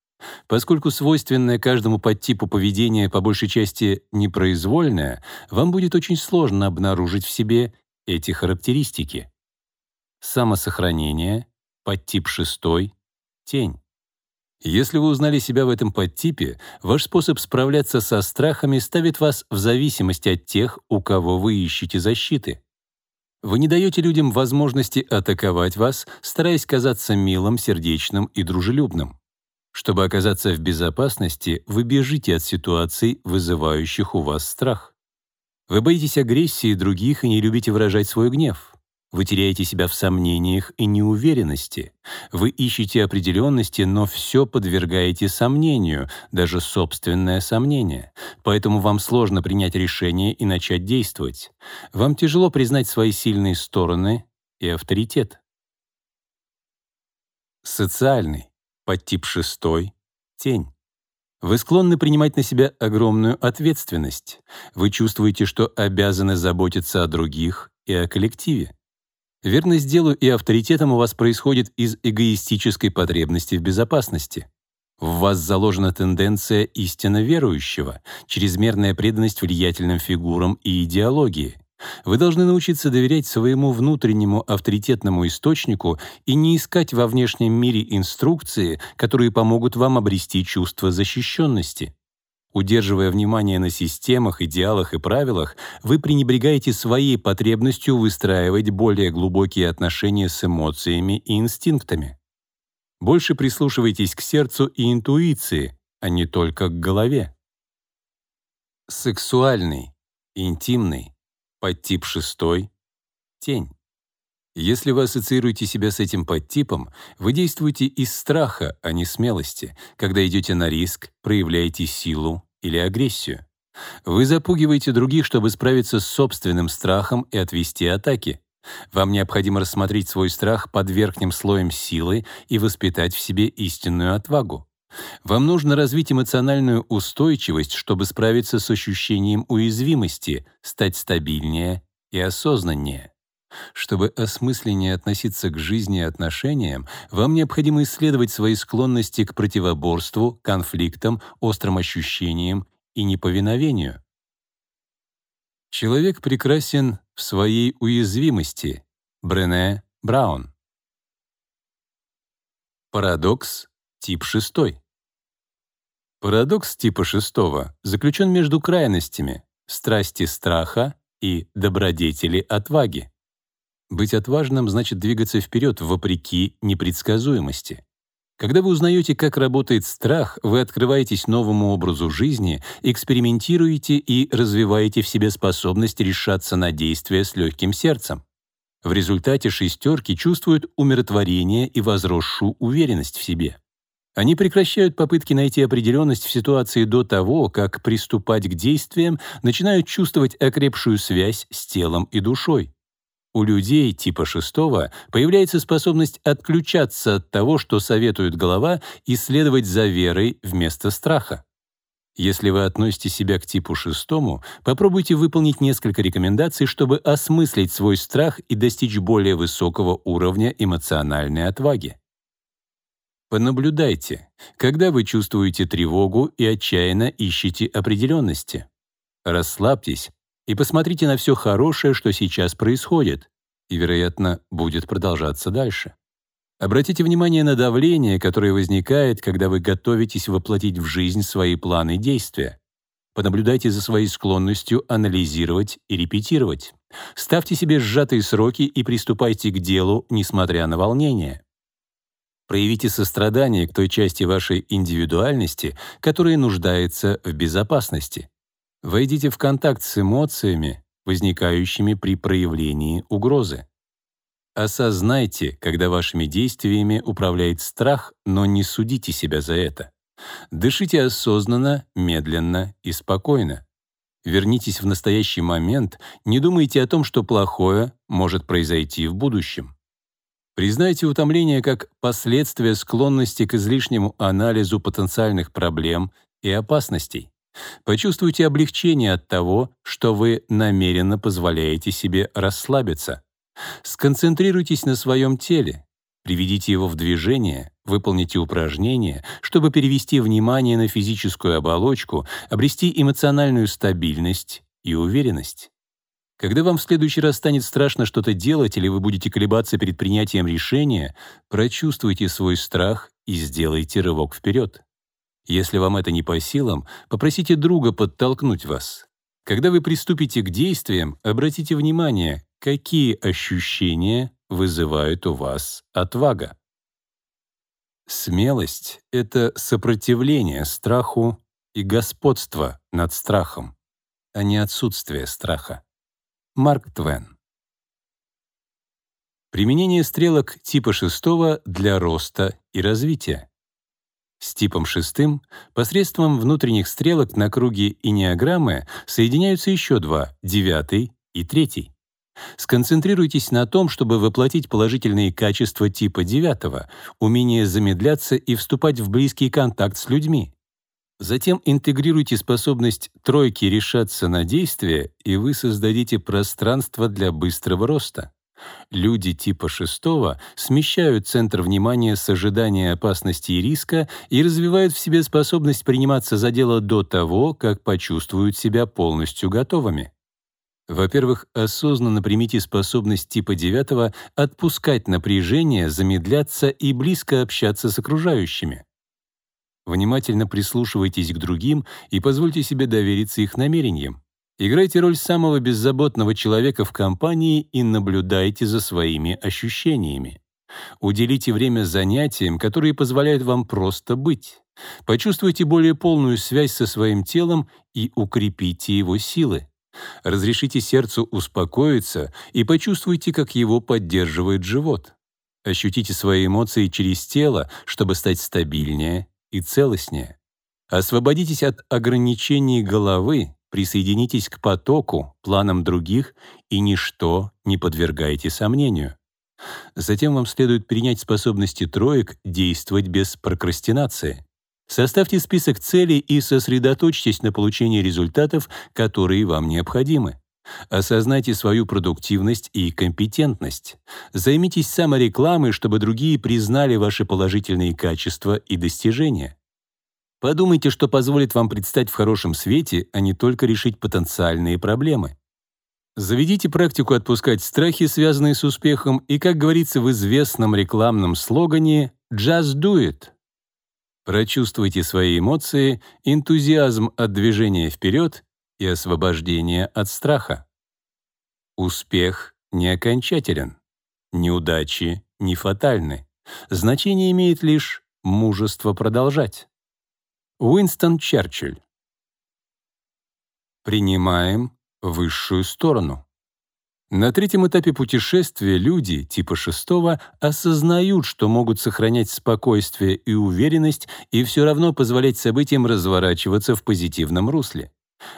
Поскольку свойственное каждому подтипу поведение по большей части непроизвольное, вам будет очень сложно обнаружить в себе эти характеристики. Самосохранение, подтип шестой, тень. Если вы узнали себя в этом подтипе, ваш способ справляться со страхами ставит вас в зависимости от тех, у кого вы ищете защиты. Вы не даете людям возможности атаковать вас, стараясь казаться милым, сердечным и дружелюбным. Чтобы оказаться в безопасности, вы бежите от ситуаций, вызывающих у вас страх. Вы боитесь агрессии других и не любите выражать свой гнев. Вы теряете себя в сомнениях и неуверенности. Вы ищете определенности, но все подвергаете сомнению, даже собственное сомнение. Поэтому вам сложно принять решение и начать действовать. Вам тяжело признать свои сильные стороны и авторитет. Социальный, подтип шестой, тень. Вы склонны принимать на себя огромную ответственность. Вы чувствуете, что обязаны заботиться о других и о коллективе. Верность делу и авторитетам у вас происходит из эгоистической потребности в безопасности. В вас заложена тенденция истинно верующего, чрезмерная преданность влиятельным фигурам и идеологии. Вы должны научиться доверять своему внутреннему авторитетному источнику и не искать во внешнем мире инструкции, которые помогут вам обрести чувство защищенности. Удерживая внимание на системах, идеалах и правилах, вы пренебрегаете своей потребностью выстраивать более глубокие отношения с эмоциями и инстинктами. Больше прислушивайтесь к сердцу и интуиции, а не только к голове. Сексуальный, интимный, Подтип шестой — тень. Если вы ассоциируете себя с этим подтипом, вы действуете из страха, а не смелости, когда идете на риск, проявляете силу или агрессию. Вы запугиваете других, чтобы справиться с собственным страхом и отвести атаки. Вам необходимо рассмотреть свой страх под верхним слоем силы и воспитать в себе истинную отвагу. Вам нужно развить эмоциональную устойчивость, чтобы справиться с ощущением уязвимости, стать стабильнее и осознаннее. Чтобы осмысленнее относиться к жизни и отношениям, вам необходимо исследовать свои склонности к противоборству, конфликтам, острым ощущениям и неповиновению. Человек прекрасен в своей уязвимости. Брене Браун. Парадокс тип 6. Парадокс типа 6 заключен между крайностями страсти страха и добродетели отваги. Быть отважным значит двигаться вперед вопреки непредсказуемости. Когда вы узнаете, как работает страх, вы открываетесь новому образу жизни, экспериментируете и развиваете в себе способность решаться на действия с легким сердцем. В результате шестерки чувствуют умиротворение и возросшую уверенность в себе. Они прекращают попытки найти определенность в ситуации до того, как приступать к действиям, начинают чувствовать окрепшую связь с телом и душой. У людей типа шестого появляется способность отключаться от того, что советует голова, и следовать за верой вместо страха. Если вы относите себя к типу шестому, попробуйте выполнить несколько рекомендаций, чтобы осмыслить свой страх и достичь более высокого уровня эмоциональной отваги. Понаблюдайте, когда вы чувствуете тревогу и отчаянно ищете определенности. Расслабьтесь и посмотрите на все хорошее, что сейчас происходит, и, вероятно, будет продолжаться дальше. Обратите внимание на давление, которое возникает, когда вы готовитесь воплотить в жизнь свои планы и действия. Понаблюдайте за своей склонностью анализировать и репетировать. Ставьте себе сжатые сроки и приступайте к делу, несмотря на волнение. Проявите сострадание к той части вашей индивидуальности, которая нуждается в безопасности. Войдите в контакт с эмоциями, возникающими при проявлении угрозы. Осознайте, когда вашими действиями управляет страх, но не судите себя за это. Дышите осознанно, медленно и спокойно. Вернитесь в настоящий момент, не думайте о том, что плохое может произойти в будущем. Признайте утомление как последствие склонности к излишнему анализу потенциальных проблем и опасностей. Почувствуйте облегчение от того, что вы намеренно позволяете себе расслабиться. Сконцентрируйтесь на своем теле, приведите его в движение, выполните упражнения, чтобы перевести внимание на физическую оболочку, обрести эмоциональную стабильность и уверенность. Когда вам в следующий раз станет страшно что-то делать или вы будете колебаться перед принятием решения, прочувствуйте свой страх и сделайте рывок вперед. Если вам это не по силам, попросите друга подтолкнуть вас. Когда вы приступите к действиям, обратите внимание, какие ощущения вызывает у вас отвага. Смелость — это сопротивление страху и господство над страхом, а не отсутствие страха. Марк Твен. Применение стрелок типа шестого для роста и развития. С типом шестым посредством внутренних стрелок на круге инеограммы соединяются еще два — девятый и третий. Сконцентрируйтесь на том, чтобы воплотить положительные качества типа девятого, умение замедляться и вступать в близкий контакт с людьми. Затем интегрируйте способность тройки решаться на действия, и вы создадите пространство для быстрого роста. Люди типа шестого смещают центр внимания с ожидания опасности и риска и развивают в себе способность приниматься за дело до того, как почувствуют себя полностью готовыми. Во-первых, осознанно примите способность типа девятого отпускать напряжение, замедляться и близко общаться с окружающими. Внимательно прислушивайтесь к другим и позвольте себе довериться их намерениям. Играйте роль самого беззаботного человека в компании и наблюдайте за своими ощущениями. Уделите время занятиям, которые позволяют вам просто быть. Почувствуйте более полную связь со своим телом и укрепите его силы. Разрешите сердцу успокоиться и почувствуйте, как его поддерживает живот. Ощутите свои эмоции через тело, чтобы стать стабильнее и целостнее. Освободитесь от ограничений головы, присоединитесь к потоку, планам других и ничто не подвергайте сомнению. Затем вам следует принять способности троек действовать без прокрастинации. Составьте список целей и сосредоточьтесь на получении результатов, которые вам необходимы. Осознайте свою продуктивность и компетентность. Займитесь саморекламой, чтобы другие признали ваши положительные качества и достижения. Подумайте, что позволит вам предстать в хорошем свете, а не только решить потенциальные проблемы. Заведите практику отпускать страхи, связанные с успехом, и, как говорится в известном рекламном слогане «Just do it». Прочувствуйте свои эмоции, энтузиазм от движения вперед и освобождение от страха. Успех не окончателен, неудачи не фатальны. Значение имеет лишь мужество продолжать. Уинстон Черчилль. Принимаем высшую сторону. На третьем этапе путешествия люди типа шестого осознают, что могут сохранять спокойствие и уверенность и все равно позволять событиям разворачиваться в позитивном русле.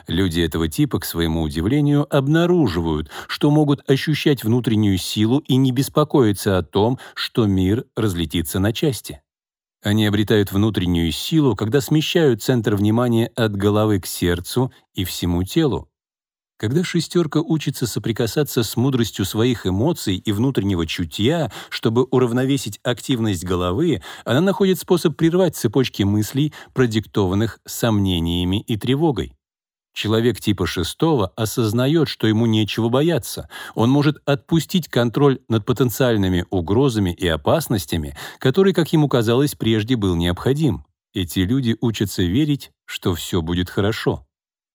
Люди этого типа, к своему удивлению, обнаруживают, что могут ощущать внутреннюю силу и не беспокоиться о том, что мир разлетится на части. Они обретают внутреннюю силу, когда смещают центр внимания от головы к сердцу и всему телу. Когда шестерка учится соприкасаться с мудростью своих эмоций и внутреннего чутья, чтобы уравновесить активность головы, она находит способ прервать цепочки мыслей, продиктованных сомнениями и тревогой. Человек типа шестого осознает, что ему нечего бояться. Он может отпустить контроль над потенциальными угрозами и опасностями, который, как ему казалось, прежде был необходим. Эти люди учатся верить, что все будет хорошо.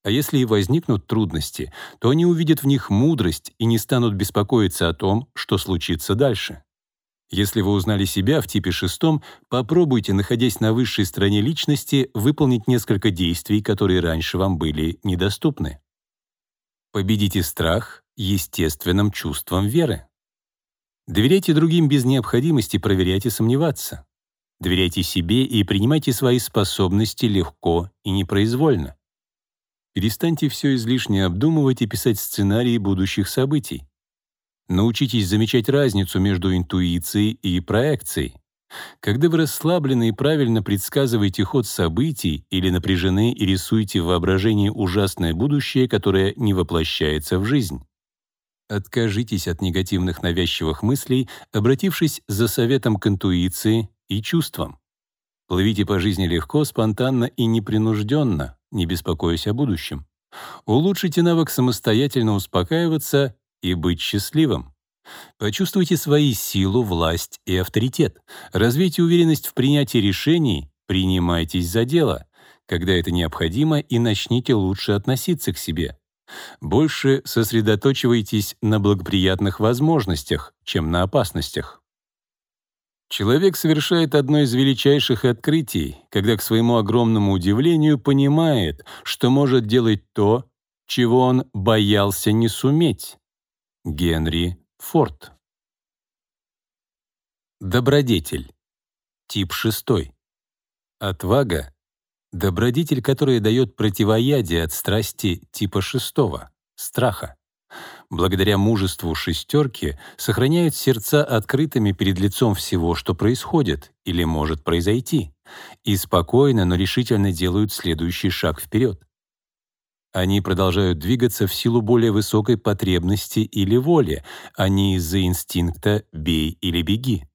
А если и возникнут трудности, то они увидят в них мудрость и не станут беспокоиться о том, что случится дальше. Если вы узнали себя в типе шестом, попробуйте, находясь на высшей стороне личности, выполнить несколько действий, которые раньше вам были недоступны. Победите страх естественным чувством веры. Доверяйте другим без необходимости проверять и сомневаться. Доверяйте себе и принимайте свои способности легко и непроизвольно. Перестаньте все излишне обдумывать и писать сценарии будущих событий. Научитесь замечать разницу между интуицией и проекцией. Когда вы расслаблены и правильно предсказываете ход событий или напряжены и рисуете в воображении ужасное будущее, которое не воплощается в жизнь. Откажитесь от негативных навязчивых мыслей, обратившись за советом к интуиции и чувствам. Плывите по жизни легко, спонтанно и непринужденно, не беспокоясь о будущем. Улучшите навык самостоятельно успокаиваться и быть счастливым. Почувствуйте свои силу, власть и авторитет. Развейте уверенность в принятии решений, принимайтесь за дело, когда это необходимо, и начните лучше относиться к себе. Больше сосредоточивайтесь на благоприятных возможностях, чем на опасностях. Человек совершает одно из величайших открытий, когда к своему огромному удивлению понимает, что может делать то, чего он боялся не суметь. Генри Форд. Добродетель. Тип шестой. Отвага — добродетель, которая дает противоядие от страсти типа шестого — страха благодаря мужеству шестерки, сохраняют сердца открытыми перед лицом всего, что происходит или может произойти, и спокойно, но решительно делают следующий шаг вперед. Они продолжают двигаться в силу более высокой потребности или воли, а не из-за инстинкта «бей или беги».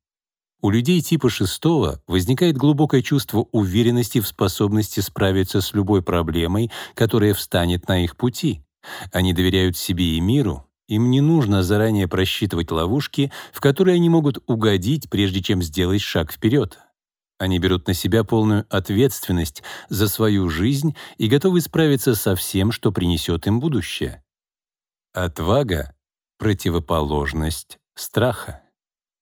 У людей типа шестого возникает глубокое чувство уверенности в способности справиться с любой проблемой, которая встанет на их пути. Они доверяют себе и миру, им не нужно заранее просчитывать ловушки, в которые они могут угодить, прежде чем сделать шаг вперед. Они берут на себя полную ответственность за свою жизнь и готовы справиться со всем, что принесет им будущее. Отвага — противоположность страха.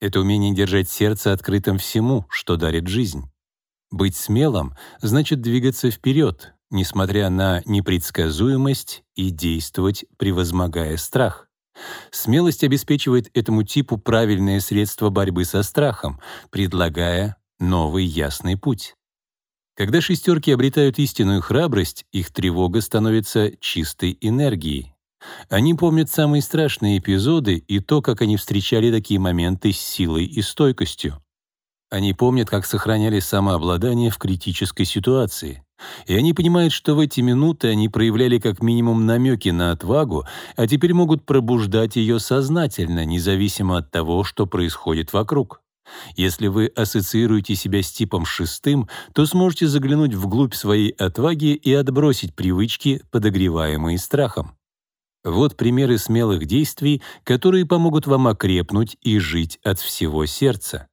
Это умение держать сердце открытым всему, что дарит жизнь. Быть смелым — значит двигаться вперед, несмотря на непредсказуемость, и действовать, превозмогая страх. Смелость обеспечивает этому типу правильное средство борьбы со страхом, предлагая новый ясный путь. Когда шестерки обретают истинную храбрость, их тревога становится чистой энергией. Они помнят самые страшные эпизоды и то, как они встречали такие моменты с силой и стойкостью. Они помнят, как сохраняли самообладание в критической ситуации. И они понимают, что в эти минуты они проявляли как минимум намеки на отвагу, а теперь могут пробуждать ее сознательно, независимо от того, что происходит вокруг. Если вы ассоциируете себя с типом шестым, то сможете заглянуть вглубь своей отваги и отбросить привычки, подогреваемые страхом. Вот примеры смелых действий, которые помогут вам окрепнуть и жить от всего сердца.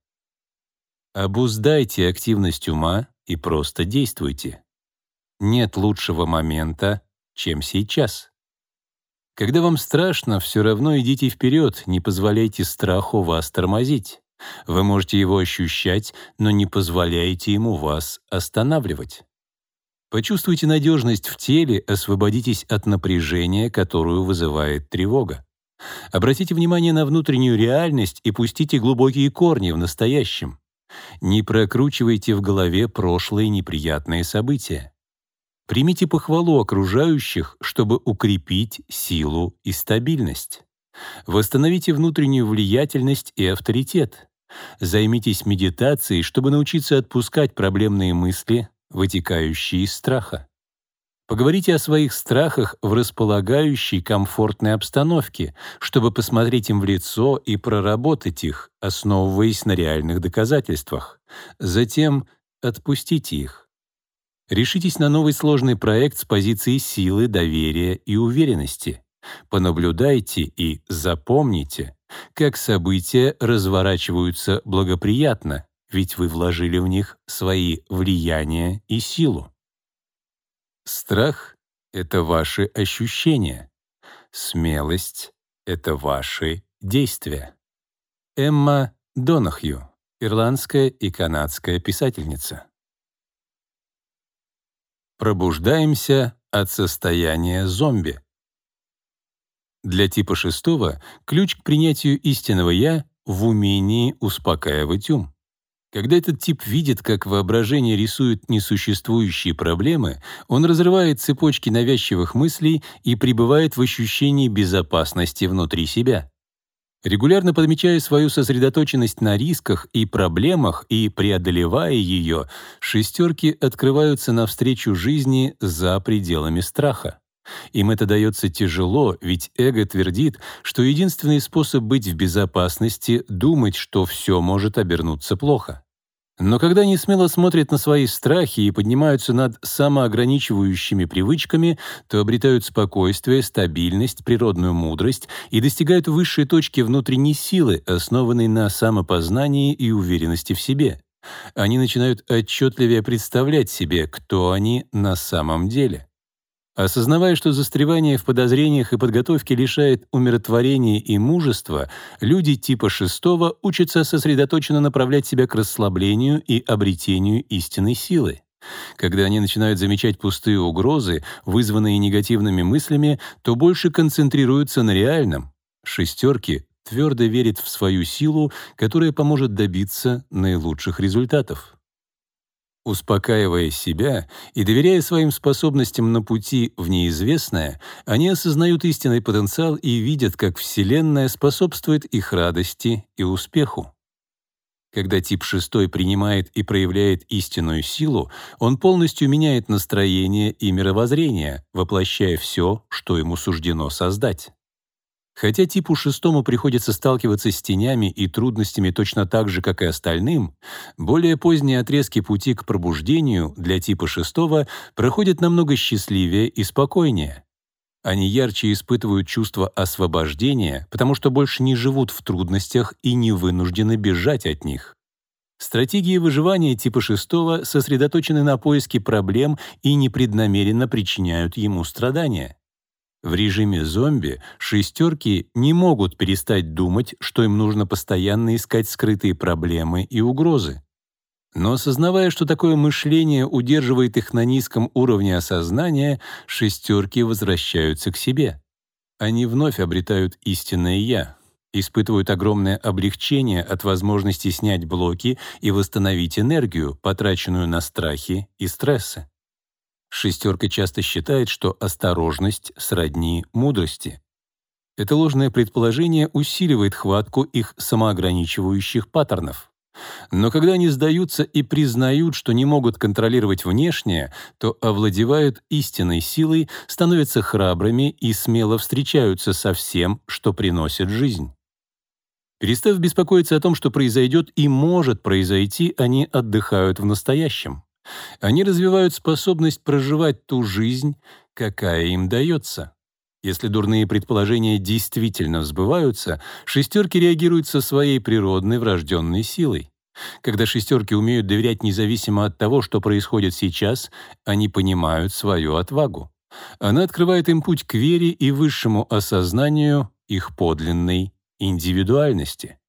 Обуздайте активность ума и просто действуйте. Нет лучшего момента, чем сейчас. Когда вам страшно, все равно идите вперед, не позволяйте страху вас тормозить. Вы можете его ощущать, но не позволяйте ему вас останавливать. Почувствуйте надежность в теле, освободитесь от напряжения, которую вызывает тревога. Обратите внимание на внутреннюю реальность и пустите глубокие корни в настоящем. Не прокручивайте в голове прошлые неприятные события. Примите похвалу окружающих, чтобы укрепить силу и стабильность. Восстановите внутреннюю влиятельность и авторитет. Займитесь медитацией, чтобы научиться отпускать проблемные мысли, вытекающие из страха. Поговорите о своих страхах в располагающей, комфортной обстановке, чтобы посмотреть им в лицо и проработать их, основываясь на реальных доказательствах. Затем отпустите их. Решитесь на новый сложный проект с позиции силы, доверия и уверенности. Понаблюдайте и запомните, как события разворачиваются благоприятно, ведь вы вложили в них свои влияния и силу. Страх — это ваши ощущения. Смелость — это ваши действия. Эмма Донахью, ирландская и канадская писательница. Пробуждаемся от состояния зомби. Для типа шестого ключ к принятию истинного «я» в умении успокаивать ум. Когда этот тип видит, как воображение рисует несуществующие проблемы, он разрывает цепочки навязчивых мыслей и пребывает в ощущении безопасности внутри себя. Регулярно подмечая свою сосредоточенность на рисках и проблемах и преодолевая ее, шестерки открываются навстречу жизни за пределами страха. Им это дается тяжело, ведь эго твердит, что единственный способ быть в безопасности — думать, что все может обернуться плохо. Но когда они смело смотрят на свои страхи и поднимаются над самоограничивающими привычками, то обретают спокойствие, стабильность, природную мудрость и достигают высшей точки внутренней силы, основанной на самопознании и уверенности в себе. Они начинают отчетливее представлять себе, кто они на самом деле. Осознавая, что застревание в подозрениях и подготовке лишает умиротворения и мужества, люди типа шестого учатся сосредоточенно направлять себя к расслаблению и обретению истинной силы. Когда они начинают замечать пустые угрозы, вызванные негативными мыслями, то больше концентрируются на реальном. Шестерки твердо верят в свою силу, которая поможет добиться наилучших результатов. Успокаивая себя и доверяя своим способностям на пути в неизвестное, они осознают истинный потенциал и видят, как Вселенная способствует их радости и успеху. Когда тип шестой принимает и проявляет истинную силу, он полностью меняет настроение и мировоззрение, воплощая все, что ему суждено создать. Хотя типу шестому приходится сталкиваться с тенями и трудностями точно так же, как и остальным, более поздние отрезки пути к пробуждению для типа шестого проходят намного счастливее и спокойнее. Они ярче испытывают чувство освобождения, потому что больше не живут в трудностях и не вынуждены бежать от них. Стратегии выживания типа шестого сосредоточены на поиске проблем и непреднамеренно причиняют ему страдания. В режиме зомби шестерки не могут перестать думать, что им нужно постоянно искать скрытые проблемы и угрозы. Но осознавая, что такое мышление удерживает их на низком уровне осознания, шестерки возвращаются к себе. Они вновь обретают истинное «я», испытывают огромное облегчение от возможности снять блоки и восстановить энергию, потраченную на страхи и стрессы. Шестерка часто считает, что осторожность сродни мудрости. Это ложное предположение усиливает хватку их самоограничивающих паттернов. Но когда они сдаются и признают, что не могут контролировать внешнее, то овладевают истинной силой, становятся храбрыми и смело встречаются со всем, что приносит жизнь. Перестав беспокоиться о том, что произойдет и может произойти, они отдыхают в настоящем. Они развивают способность проживать ту жизнь, какая им дается. Если дурные предположения действительно сбываются, шестерки реагируют со своей природной врожденной силой. Когда шестерки умеют доверять независимо от того, что происходит сейчас, они понимают свою отвагу. Она открывает им путь к вере и высшему осознанию их подлинной индивидуальности.